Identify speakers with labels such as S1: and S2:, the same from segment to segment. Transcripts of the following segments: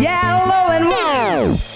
S1: Yellow and white.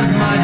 S1: as my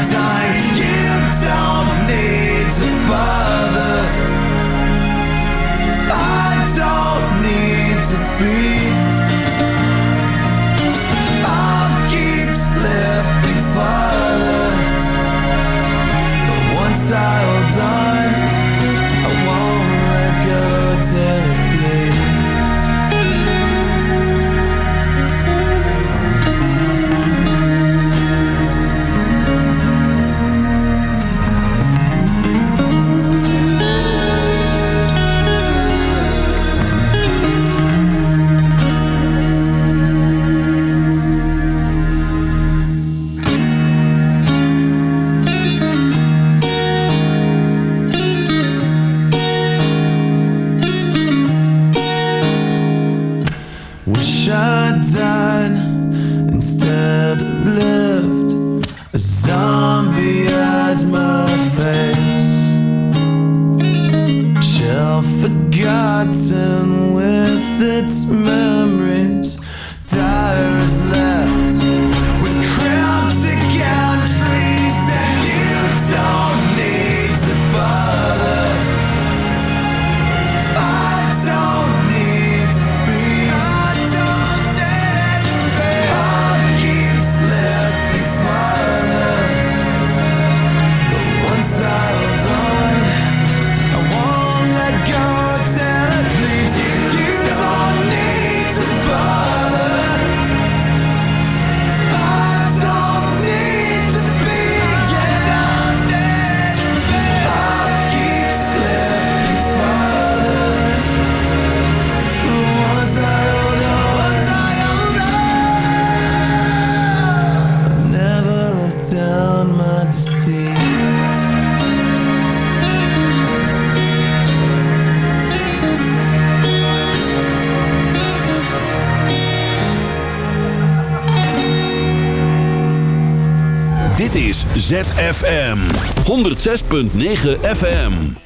S2: ZFM 106.9 FM.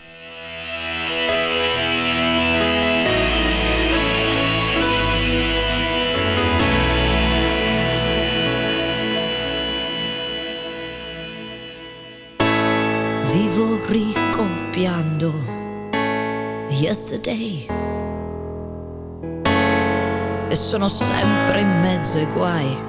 S3: Vivo ricopiando. Yesterday. E sono sempre in mezzo ai guai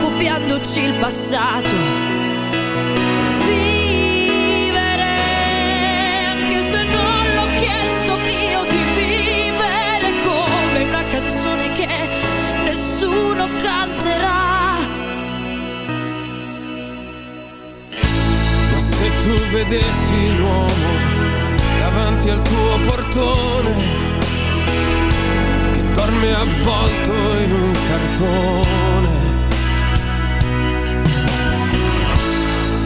S3: copiandoci il passato. canzone che nessuno canterà.
S4: Se tu vedessi l'uomo davanti al tuo portone, che dorme avvolto in un cartone,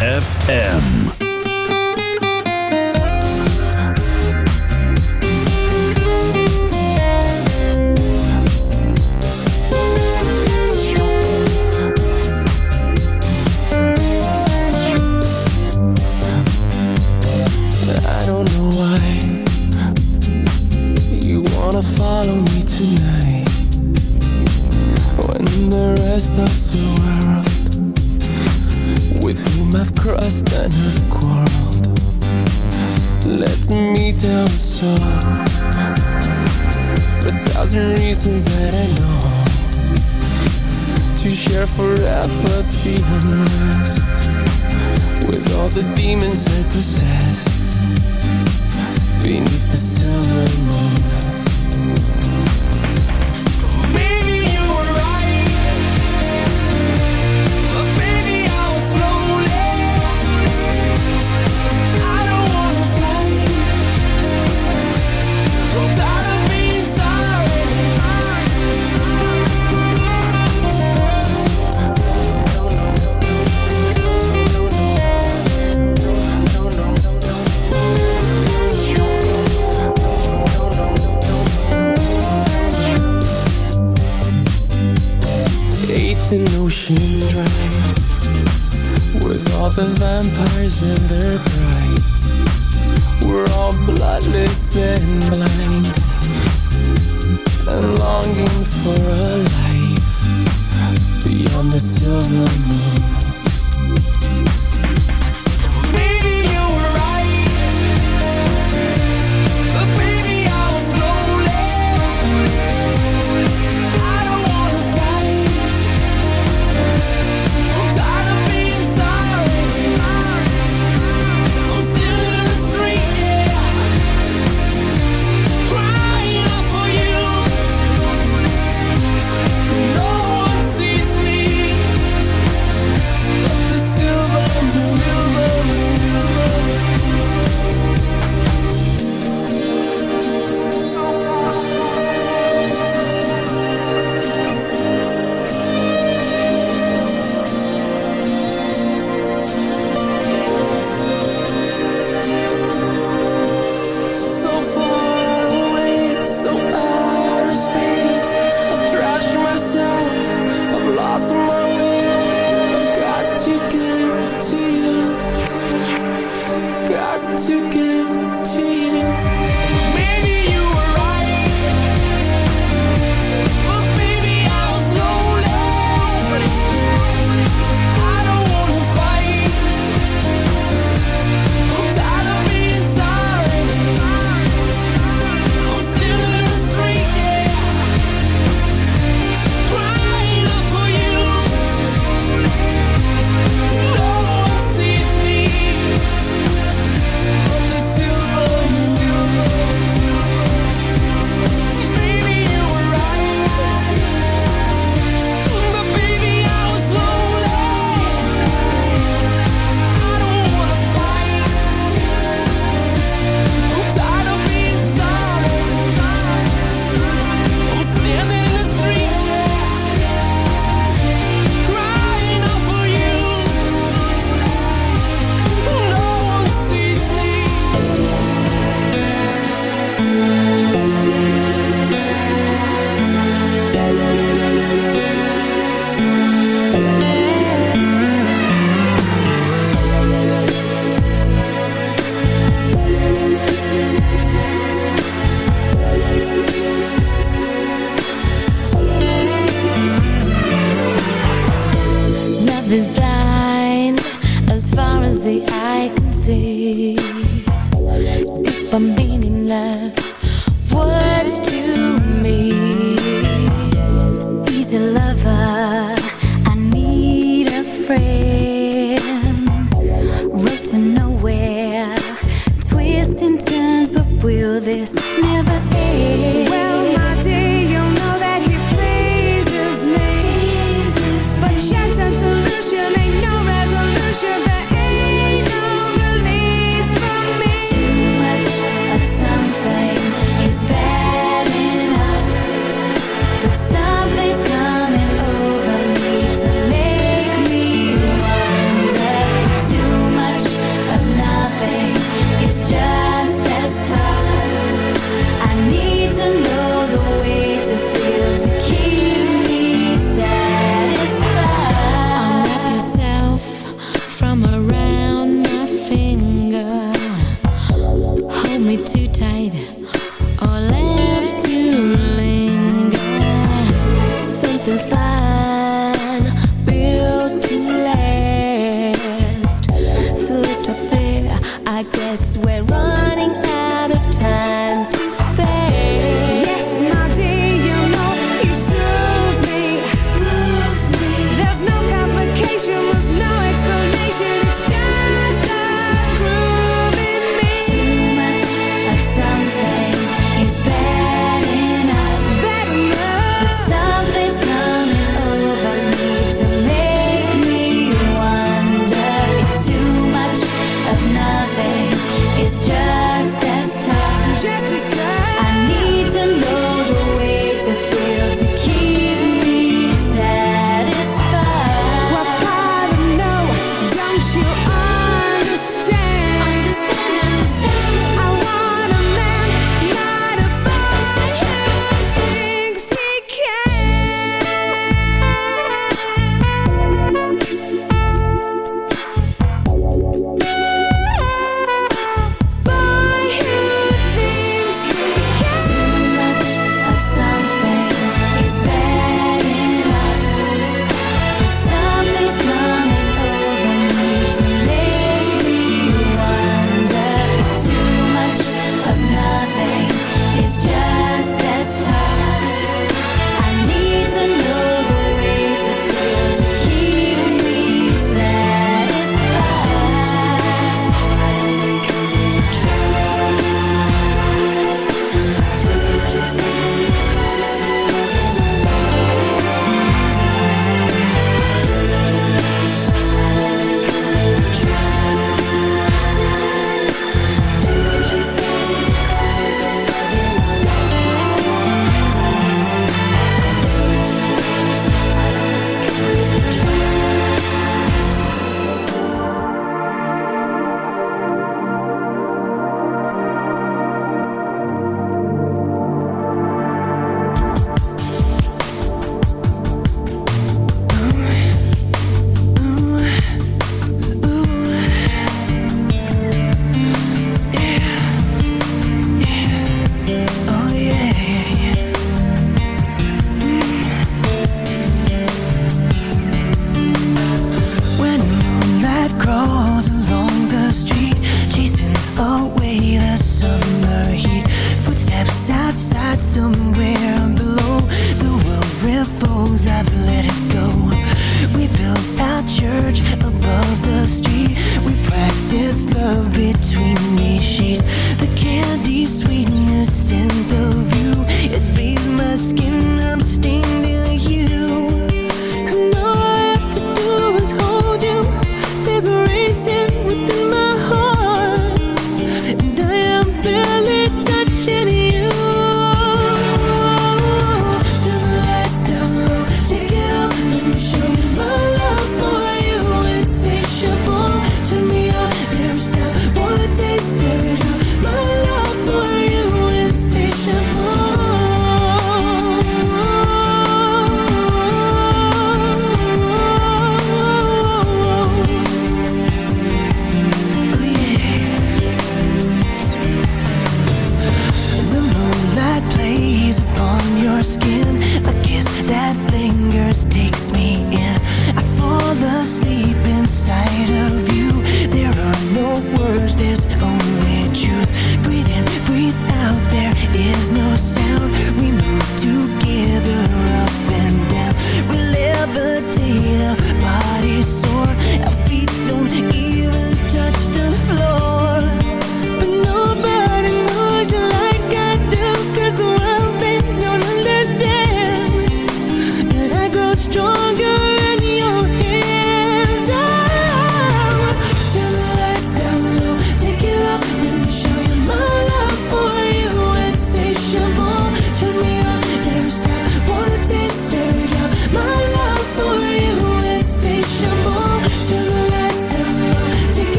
S5: FM.
S6: And blind
S3: heart.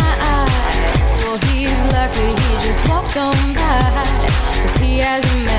S7: eye. Well, he's lucky he just
S8: walked on by. Cause he hasn't
S5: met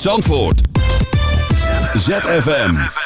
S5: Zandvoort. ZFM.